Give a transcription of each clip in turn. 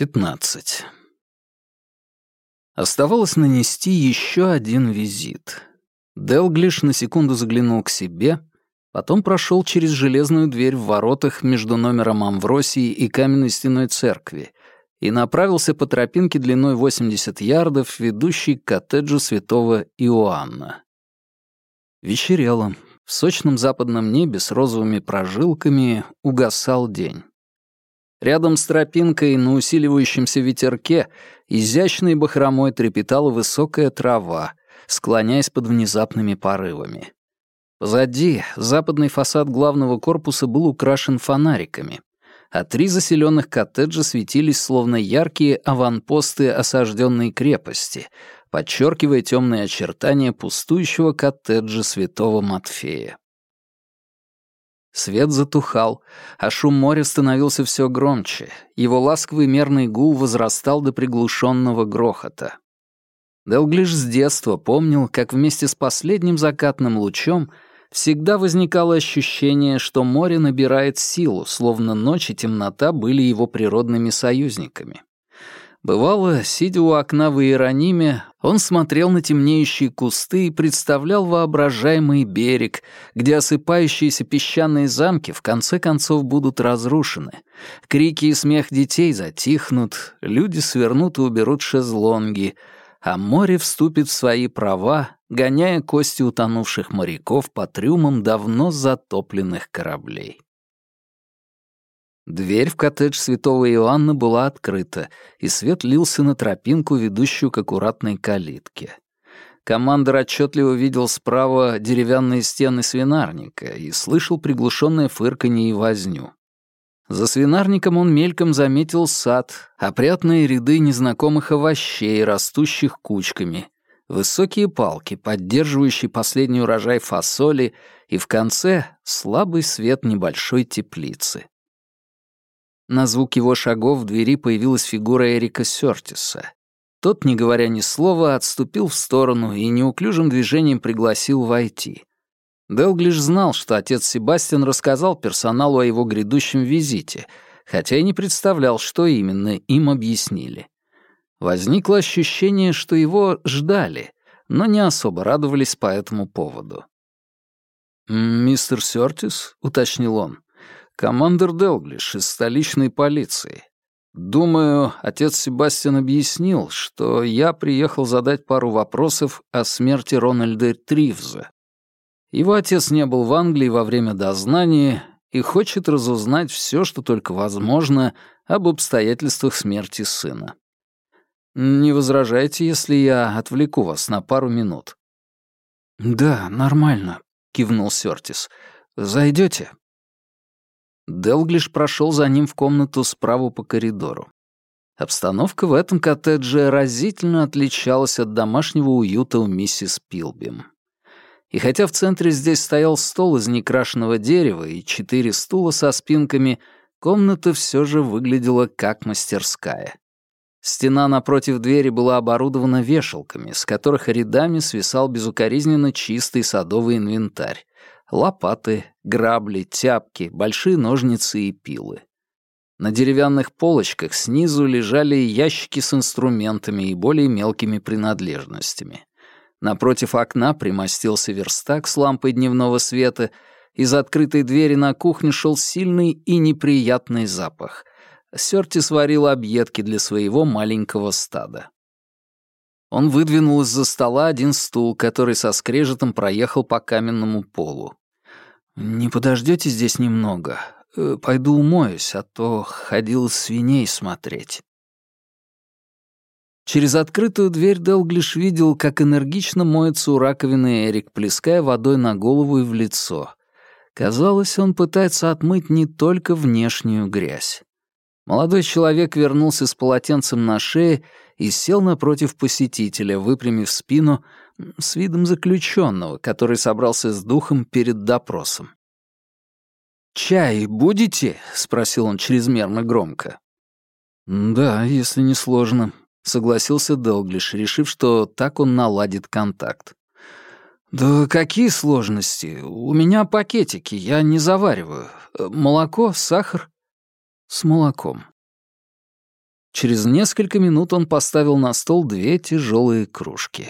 15. Оставалось нанести еще один визит. Делглиш на секунду заглянул к себе, потом прошел через железную дверь в воротах между номером Амвросии и каменной стеной церкви и направился по тропинке длиной 80 ярдов, ведущей к коттеджу святого Иоанна. Вечерело. В сочном западном небе с розовыми прожилками угасал день. Рядом с тропинкой на усиливающемся ветерке изящной бахромой трепетала высокая трава, склоняясь под внезапными порывами. Позади западный фасад главного корпуса был украшен фонариками, а три заселенных коттеджа светились словно яркие аванпосты осажденной крепости, подчеркивая темные очертания пустующего коттеджа святого Матфея. Свет затухал, а шум моря становился все громче. Его ласковый мерный гул возрастал до приглушенного грохота. Делглиш с детства помнил, как вместе с последним закатным лучом всегда возникало ощущение, что море набирает силу, словно ночь и темнота были его природными союзниками. Бывало, сидя у окна в Иерониме, он смотрел на темнеющие кусты и представлял воображаемый берег, где осыпающиеся песчаные замки в конце концов будут разрушены. Крики и смех детей затихнут, люди свернут и уберут шезлонги, а море вступит в свои права, гоняя кости утонувших моряков по трюмам давно затопленных кораблей. Дверь в коттедж святого Иоанна была открыта, и свет лился на тропинку, ведущую к аккуратной калитке. Командор отчетливо видел справа деревянные стены свинарника и слышал приглушенное фырканье и возню. За свинарником он мельком заметил сад, опрятные ряды незнакомых овощей, растущих кучками, высокие палки, поддерживающие последний урожай фасоли, и в конце слабый свет небольшой теплицы. На звук его шагов в двери появилась фигура Эрика Сёртиса. Тот, не говоря ни слова, отступил в сторону и неуклюжим движением пригласил войти. Делглиш знал, что отец Себастьян рассказал персоналу о его грядущем визите, хотя и не представлял, что именно им объяснили. Возникло ощущение, что его ждали, но не особо радовались по этому поводу. «Мистер Сёртис?» — уточнил он. Командор Делглиш из столичной полиции. Думаю, отец Себастьян объяснил, что я приехал задать пару вопросов о смерти Рональда Тривза. Его отец не был в Англии во время дознания и хочет разузнать все, что только возможно, об обстоятельствах смерти сына. Не возражайте, если я отвлеку вас на пару минут. «Да, нормально», — кивнул Сёртис. «Зайдете?» Делглиш прошел за ним в комнату справа по коридору. Обстановка в этом коттедже разительно отличалась от домашнего уюта у миссис Пилбим. И хотя в центре здесь стоял стол из некрашенного дерева и четыре стула со спинками, комната все же выглядела как мастерская. Стена напротив двери была оборудована вешалками, с которых рядами свисал безукоризненно чистый садовый инвентарь, лопаты, грабли, тяпки, большие ножницы и пилы. На деревянных полочках снизу лежали ящики с инструментами и более мелкими принадлежностями. Напротив окна примостился верстак с лампой дневного света, из открытой двери на кухню шел сильный и неприятный запах. Сёрти сварил объедки для своего маленького стада. Он выдвинул из-за стола один стул, который со скрежетом проехал по каменному полу. «Не подождете здесь немного? Э, пойду умоюсь, а то ходил свиней смотреть». Через открытую дверь Делглиш видел, как энергично моется у раковины Эрик, плеская водой на голову и в лицо. Казалось, он пытается отмыть не только внешнюю грязь. Молодой человек вернулся с полотенцем на шее и сел напротив посетителя, выпрямив спину, с видом заключенного, который собрался с духом перед допросом. «Чай будете?» — спросил он чрезмерно громко. «Да, если не сложно», — согласился Делглиш, решив, что так он наладит контакт. «Да какие сложности? У меня пакетики, я не завариваю. Молоко, сахар?» «С молоком». Через несколько минут он поставил на стол две тяжелые кружки.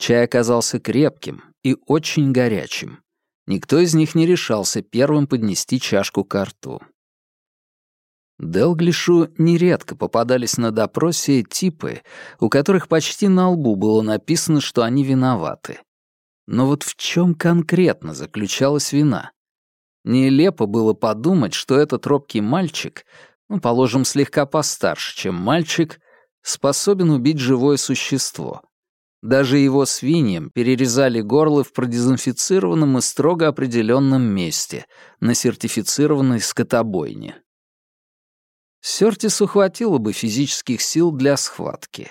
Чай оказался крепким и очень горячим. Никто из них не решался первым поднести чашку к рту. Делглишу нередко попадались на допросе типы, у которых почти на лбу было написано, что они виноваты. Но вот в чем конкретно заключалась вина? Нелепо было подумать, что этот робкий мальчик, ну, положим, слегка постарше, чем мальчик, способен убить живое существо. Даже его свиньям перерезали горло в продезинфицированном и строго определенном месте, на сертифицированной скотобойне. Сёртису хватило бы физических сил для схватки.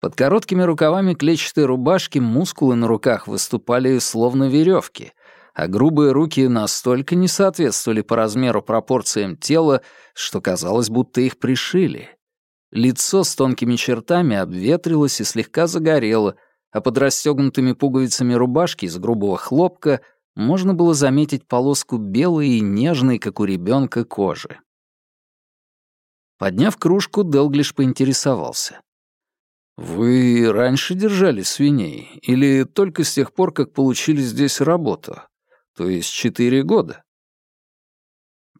Под короткими рукавами клетчатой рубашки мускулы на руках выступали словно веревки, а грубые руки настолько не соответствовали по размеру пропорциям тела, что казалось, будто их пришили. Лицо с тонкими чертами обветрилось и слегка загорело, а под расстегнутыми пуговицами рубашки из грубого хлопка можно было заметить полоску белой и нежной, как у ребенка, кожи. Подняв кружку, Делглиш поинтересовался. «Вы раньше держали свиней или только с тех пор, как получили здесь работу? То есть четыре года?»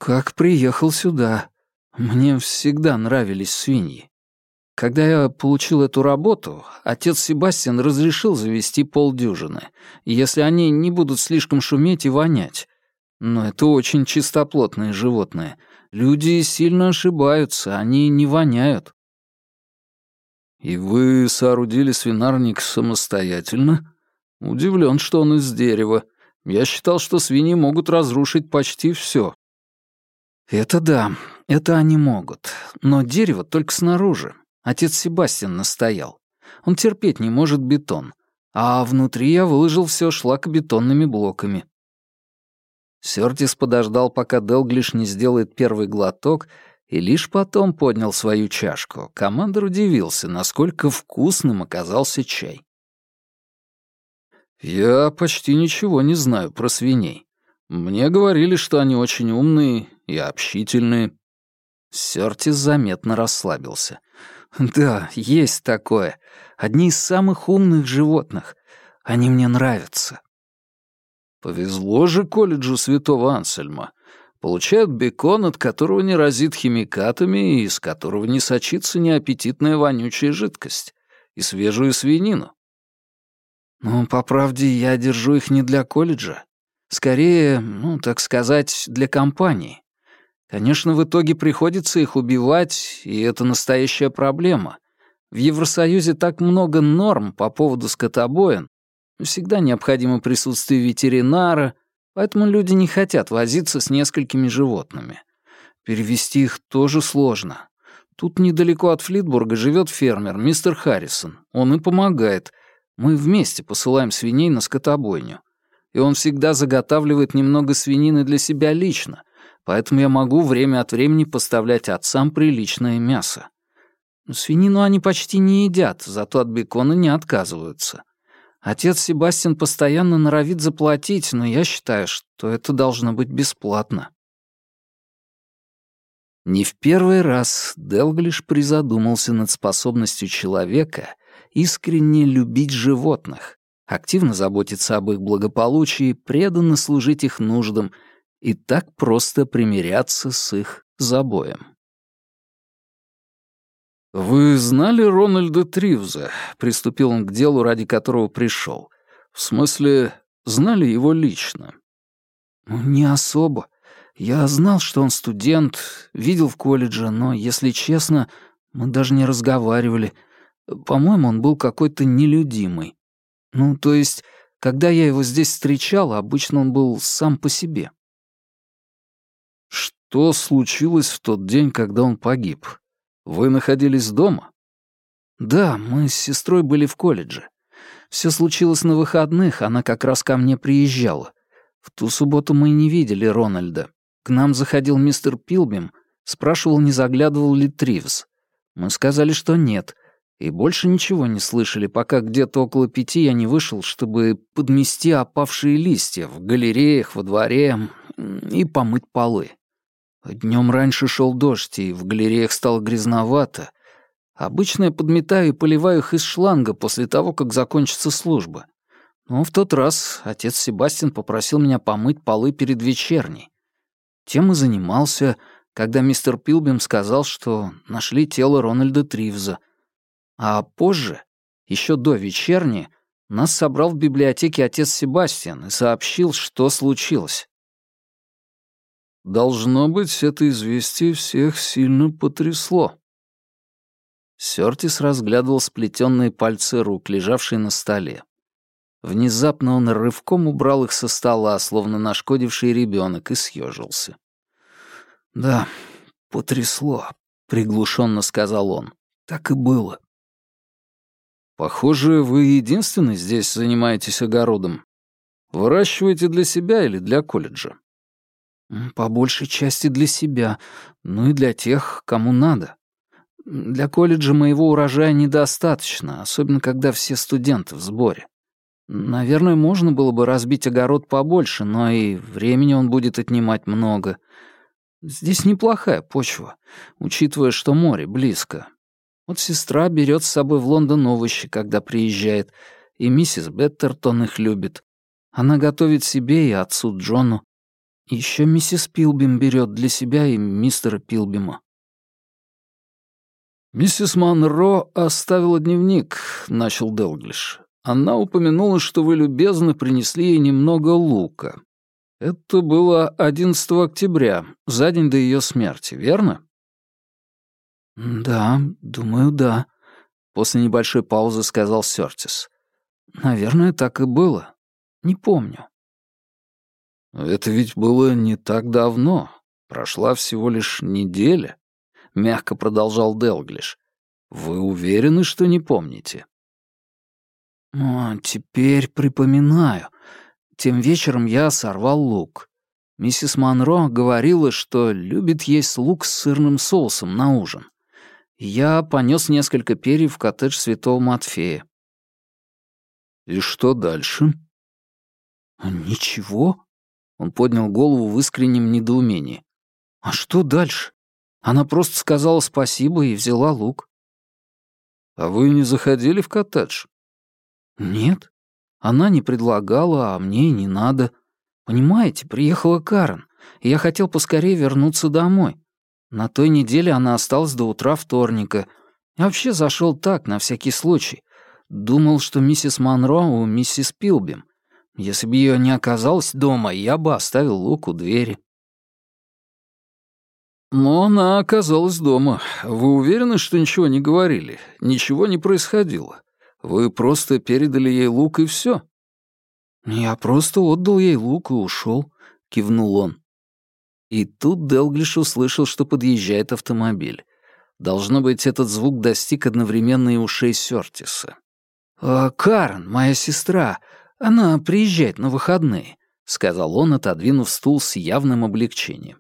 «Как приехал сюда. Мне всегда нравились свиньи. Когда я получил эту работу, отец Себастьян разрешил завести полдюжины, если они не будут слишком шуметь и вонять. Но это очень чистоплотные животные. Люди сильно ошибаются, они не воняют. И вы соорудили свинарник самостоятельно? Удивлен, что он из дерева. Я считал, что свиньи могут разрушить почти все. Это да, это они могут. Но дерево только снаружи. Отец Себастьян настоял. Он терпеть не может бетон. А внутри я выложил все шлакобетонными блоками. Сёртис подождал, пока Делглиш не сделает первый глоток, и лишь потом поднял свою чашку. Командор удивился, насколько вкусным оказался чай. «Я почти ничего не знаю про свиней. Мне говорили, что они очень умные и общительные». Сёртис заметно расслабился. Да, есть такое. Одни из самых умных животных. Они мне нравятся. Повезло же колледжу святого Ансельма. Получают бекон, от которого не разит химикатами и из которого не сочится неаппетитная вонючая жидкость. И свежую свинину. Ну, по правде, я держу их не для колледжа. Скорее, ну, так сказать, для компании. Конечно, в итоге приходится их убивать, и это настоящая проблема. В Евросоюзе так много норм по поводу скотобоин. Всегда необходимо присутствие ветеринара, поэтому люди не хотят возиться с несколькими животными. Перевести их тоже сложно. Тут недалеко от Флитбурга живет фермер, мистер Харрисон. Он и помогает. Мы вместе посылаем свиней на скотобойню. И он всегда заготавливает немного свинины для себя лично, поэтому я могу время от времени поставлять отцам приличное мясо. Свинину они почти не едят, зато от бекона не отказываются. Отец Себастьян постоянно норовит заплатить, но я считаю, что это должно быть бесплатно. Не в первый раз Делглиш призадумался над способностью человека искренне любить животных, активно заботиться об их благополучии, преданно служить их нуждам и так просто примиряться с их забоем. «Вы знали Рональда Тривза?» — приступил он к делу, ради которого пришел. «В смысле, знали его лично?» «Ну, «Не особо. Я знал, что он студент, видел в колледже, но, если честно, мы даже не разговаривали. По-моему, он был какой-то нелюдимый. Ну, то есть, когда я его здесь встречал, обычно он был сам по себе. Что случилось в тот день, когда он погиб? Вы находились дома? Да, мы с сестрой были в колледже. Все случилось на выходных, она как раз ко мне приезжала. В ту субботу мы не видели Рональда. К нам заходил мистер Пилбим, спрашивал, не заглядывал ли Тривс. Мы сказали, что нет, и больше ничего не слышали, пока где-то около пяти я не вышел, чтобы подмести опавшие листья в галереях, во дворе и помыть полы. Днем раньше шел дождь, и в галереях стало грязновато. Обычно я подметаю и поливаю их из шланга после того, как закончится служба. Но в тот раз отец Себастьян попросил меня помыть полы перед вечерней. Тем и занимался, когда мистер Пилбим сказал, что нашли тело Рональда Тривза. А позже, еще до вечерней, нас собрал в библиотеке отец Себастьян и сообщил, что случилось. Должно быть, это известие всех сильно потрясло. Сёртис разглядывал сплетенные пальцы рук, лежавшие на столе. Внезапно он рывком убрал их со стола, словно нашкодивший ребенок, и съежился. «Да, потрясло», — приглушенно сказал он. «Так и было». «Похоже, вы единственный здесь занимаетесь огородом. Выращиваете для себя или для колледжа?» «По большей части для себя, ну и для тех, кому надо. Для колледжа моего урожая недостаточно, особенно когда все студенты в сборе. Наверное, можно было бы разбить огород побольше, но и времени он будет отнимать много. Здесь неплохая почва, учитывая, что море близко. Вот сестра берет с собой в Лондон овощи, когда приезжает, и миссис Беттертон их любит. Она готовит себе и отцу Джону. Еще миссис Пилбим берет для себя и мистера Пилбима. «Миссис Монро оставила дневник», — начал Делглиш. «Она упомянула, что вы любезно принесли ей немного лука. Это было 11 октября, за день до ее смерти, верно?» «Да, думаю, да», — после небольшой паузы сказал Сёртис. «Наверное, так и было. Не помню». «Это ведь было не так давно. Прошла всего лишь неделя» мягко продолжал Делглиш. Вы уверены, что не помните? А, теперь припоминаю. Тем вечером я сорвал лук. Миссис Монро говорила, что любит есть лук с сырным соусом на ужин. Я понес несколько перьев в коттедж Святого Матфея. «И что дальше?» «Ничего». Он поднял голову в искреннем недоумении. «А что дальше? Она просто сказала спасибо и взяла лук. «А вы не заходили в коттедж?» «Нет. Она не предлагала, а мне и не надо. Понимаете, приехала Карен, и я хотел поскорее вернуться домой. На той неделе она осталась до утра вторника. Я вообще зашел так, на всякий случай. Думал, что миссис Монро у миссис Пилбим. Если бы ее не оказалось дома, я бы оставил лук у двери. Но она оказалась дома. Вы уверены, что ничего не говорили? Ничего не происходило? Вы просто передали ей лук и все? Я просто отдал ей лук и ушел, кивнул он. И тут Делглиш услышал, что подъезжает автомобиль. Должно быть, этот звук достиг одновременно и ушей Сёртиса. «А, «Карен, моя сестра, она приезжает на выходные», — сказал он, отодвинув стул с явным облегчением.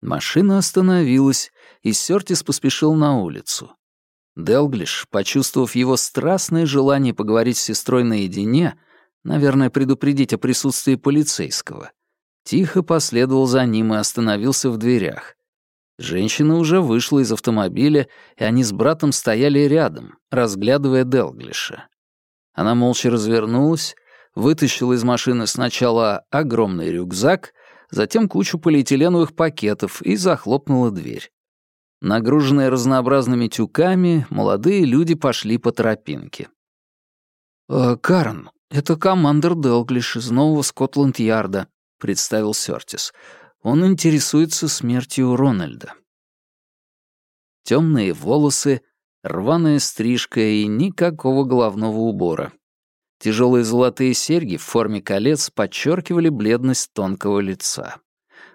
Машина остановилась, и Сёртис поспешил на улицу. Делглиш, почувствовав его страстное желание поговорить с сестрой наедине, наверное, предупредить о присутствии полицейского, тихо последовал за ним и остановился в дверях. Женщина уже вышла из автомобиля, и они с братом стояли рядом, разглядывая Делглиша. Она молча развернулась, вытащила из машины сначала огромный рюкзак, затем кучу полиэтиленовых пакетов и захлопнула дверь. Нагруженные разнообразными тюками, молодые люди пошли по тропинке. «Э, «Карен, это командир Делглиш из нового Скотланд-Ярда», — представил Сёртис. «Он интересуется смертью Рональда». Темные волосы, рваная стрижка и никакого головного убора. Тяжелые золотые серьги в форме колец подчеркивали бледность тонкого лица.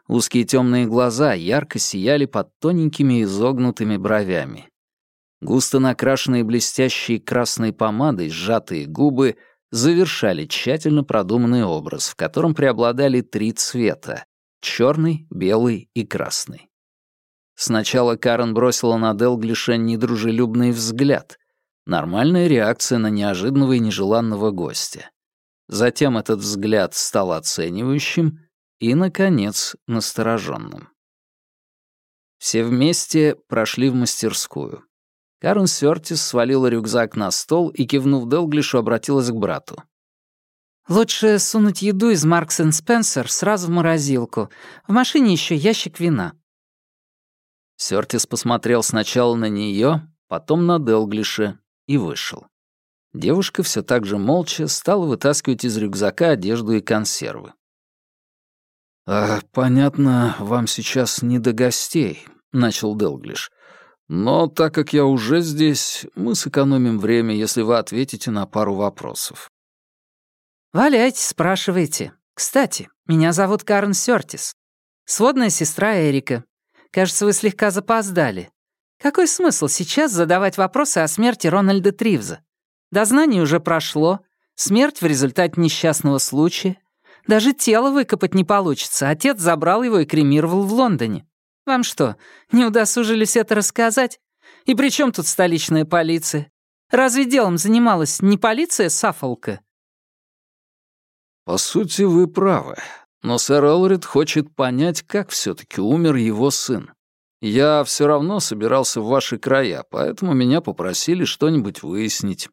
Узкие темные глаза ярко сияли под тоненькими изогнутыми бровями. Густо накрашенные блестящей красной помадой сжатые губы завершали тщательно продуманный образ, в котором преобладали три цвета — черный, белый и красный. Сначала Карен бросила на Делглиша недружелюбный взгляд, Нормальная реакция на неожиданного и нежеланного гостя. Затем этот взгляд стал оценивающим и, наконец, настороженным. Все вместе прошли в мастерскую. Карен Сёртис свалила рюкзак на стол и, кивнув Делглишу, обратилась к брату. «Лучше сунуть еду из Маркс энд Спенсер сразу в морозилку. В машине еще ящик вина». Сёртис посмотрел сначала на нее, потом на Делглиша и вышел. Девушка все так же молча стала вытаскивать из рюкзака одежду и консервы. «А, «Понятно, вам сейчас не до гостей», — начал Делглиш. «Но так как я уже здесь, мы сэкономим время, если вы ответите на пару вопросов». «Валяйте, спрашивайте. Кстати, меня зовут Карен Сёртис. Сводная сестра Эрика. Кажется, вы слегка запоздали. Какой смысл сейчас задавать вопросы о смерти Рональда Тривза? Дознание уже прошло, смерть в результате несчастного случая. Даже тело выкопать не получится, отец забрал его и кремировал в Лондоне. Вам что, не удосужились это рассказать? И при чем тут столичная полиция? Разве делом занималась не полиция Саффолка? По сути, вы правы. Но сэр Элрид хочет понять, как все таки умер его сын. Я все равно собирался в ваши края, поэтому меня попросили что-нибудь выяснить.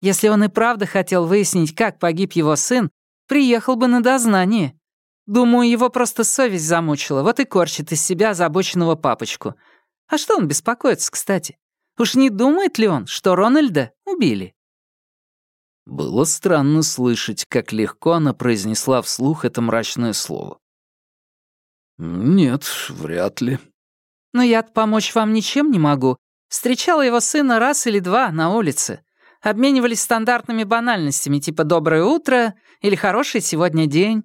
Если он и правда хотел выяснить, как погиб его сын, приехал бы на дознание. Думаю, его просто совесть замучила, вот и корчит из себя озабоченного папочку. А что он беспокоится, кстати? Уж не думает ли он, что Рональда убили? Было странно слышать, как легко она произнесла вслух это мрачное слово. «Нет, вряд ли». «Но я-то помочь вам ничем не могу. Встречала его сына раз или два на улице. Обменивались стандартными банальностями, типа «доброе утро» или «хороший сегодня день».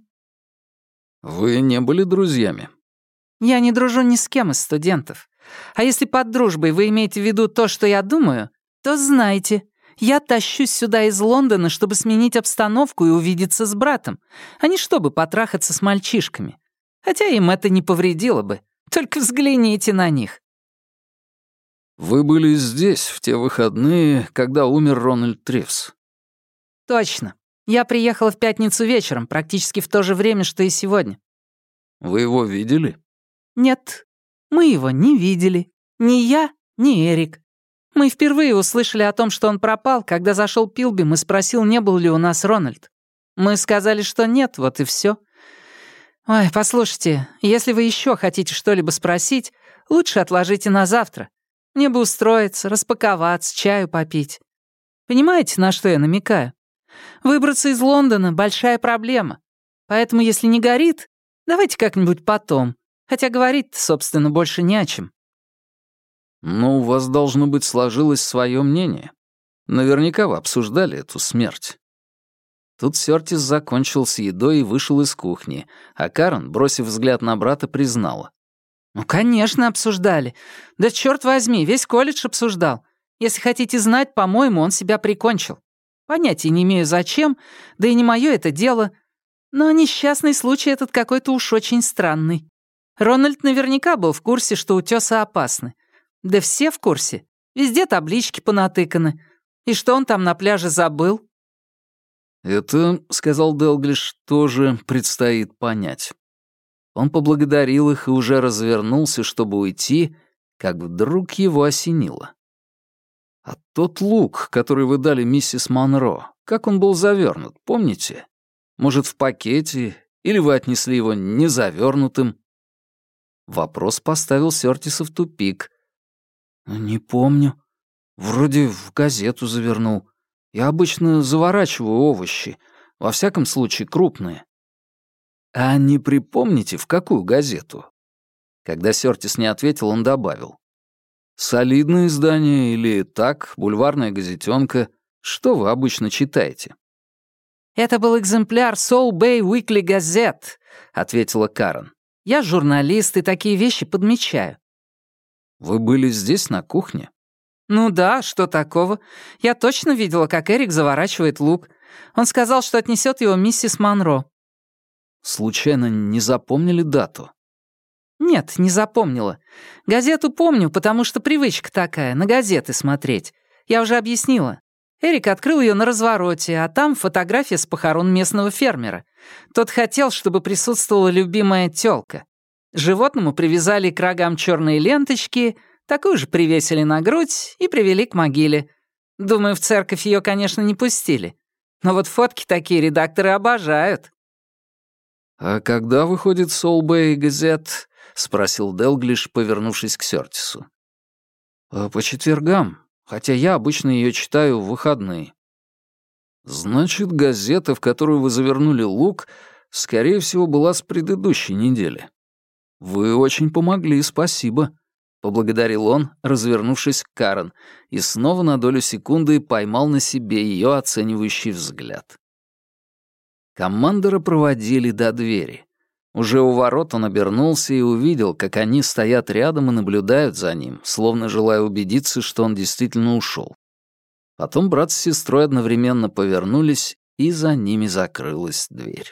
«Вы не были друзьями?» «Я не дружу ни с кем из студентов. А если под дружбой вы имеете в виду то, что я думаю, то знайте, я тащусь сюда из Лондона, чтобы сменить обстановку и увидеться с братом, а не чтобы потрахаться с мальчишками. Хотя им это не повредило бы. Только взгляните на них. «Вы были здесь в те выходные, когда умер Рональд Тревс?» «Точно. Я приехала в пятницу вечером, практически в то же время, что и сегодня». «Вы его видели?» «Нет, мы его не видели. Ни я, ни Эрик. Мы впервые услышали о том, что он пропал, когда зашел Пилбим и спросил, не был ли у нас Рональд. Мы сказали, что нет, вот и все. Ой, послушайте, если вы еще хотите что-либо спросить, лучше отложите на завтра. Мне бы устроиться, распаковаться, чаю попить. Понимаете, на что я намекаю? Выбраться из Лондона — большая проблема. Поэтому, если не горит, давайте как-нибудь потом. Хотя говорить собственно, больше не о чем. Но у вас, должно быть, сложилось свое мнение. Наверняка вы обсуждали эту смерть. Тут Сёртис закончил с едой и вышел из кухни, а Карен, бросив взгляд на брата, признала. «Ну, конечно, обсуждали. Да черт возьми, весь колледж обсуждал. Если хотите знать, по-моему, он себя прикончил. Понятия не имею зачем, да и не мое это дело. Но несчастный случай этот какой-то уж очень странный. Рональд наверняка был в курсе, что утёсы опасны. Да все в курсе. Везде таблички понатыканы. И что он там на пляже забыл?» «Это, — сказал Делглиш, — тоже предстоит понять». Он поблагодарил их и уже развернулся, чтобы уйти, как вдруг его осенило. «А тот лук, который вы дали миссис Монро, как он был завернут, помните? Может, в пакете, или вы отнесли его незавернутым?» Вопрос поставил Сёртиса в тупик. «Не помню. Вроде в газету завернул. Я обычно заворачиваю овощи, во всяком случае крупные. «А не припомните, в какую газету?» Когда Сёртис не ответил, он добавил. «Солидное издание или так, бульварная газетенка. Что вы обычно читаете?» «Это был экземпляр Soul Bay Weekly Gazette», — ответила Карен. «Я журналист и такие вещи подмечаю». «Вы были здесь, на кухне?» «Ну да, что такого? Я точно видела, как Эрик заворачивает лук. Он сказал, что отнесет его миссис Монро. Случайно не запомнили дату? Нет, не запомнила. Газету помню, потому что привычка такая, на газеты смотреть. Я уже объяснила. Эрик открыл ее на развороте, а там фотография с похорон местного фермера. Тот хотел, чтобы присутствовала любимая тёлка. Животному привязали к рогам черные ленточки, такую же привесили на грудь и привели к могиле. Думаю, в церковь ее, конечно, не пустили. Но вот фотки такие редакторы обожают». «А когда выходит Bay Gazette?» — спросил Делглиш, повернувшись к Сёртису. «А «По четвергам, хотя я обычно ее читаю в выходные». «Значит, газета, в которую вы завернули лук, скорее всего, была с предыдущей недели. Вы очень помогли, спасибо», — поблагодарил он, развернувшись к Карен, и снова на долю секунды поймал на себе ее оценивающий взгляд. Командора проводили до двери. Уже у ворот он обернулся и увидел, как они стоят рядом и наблюдают за ним, словно желая убедиться, что он действительно ушел. Потом брат с сестрой одновременно повернулись, и за ними закрылась дверь.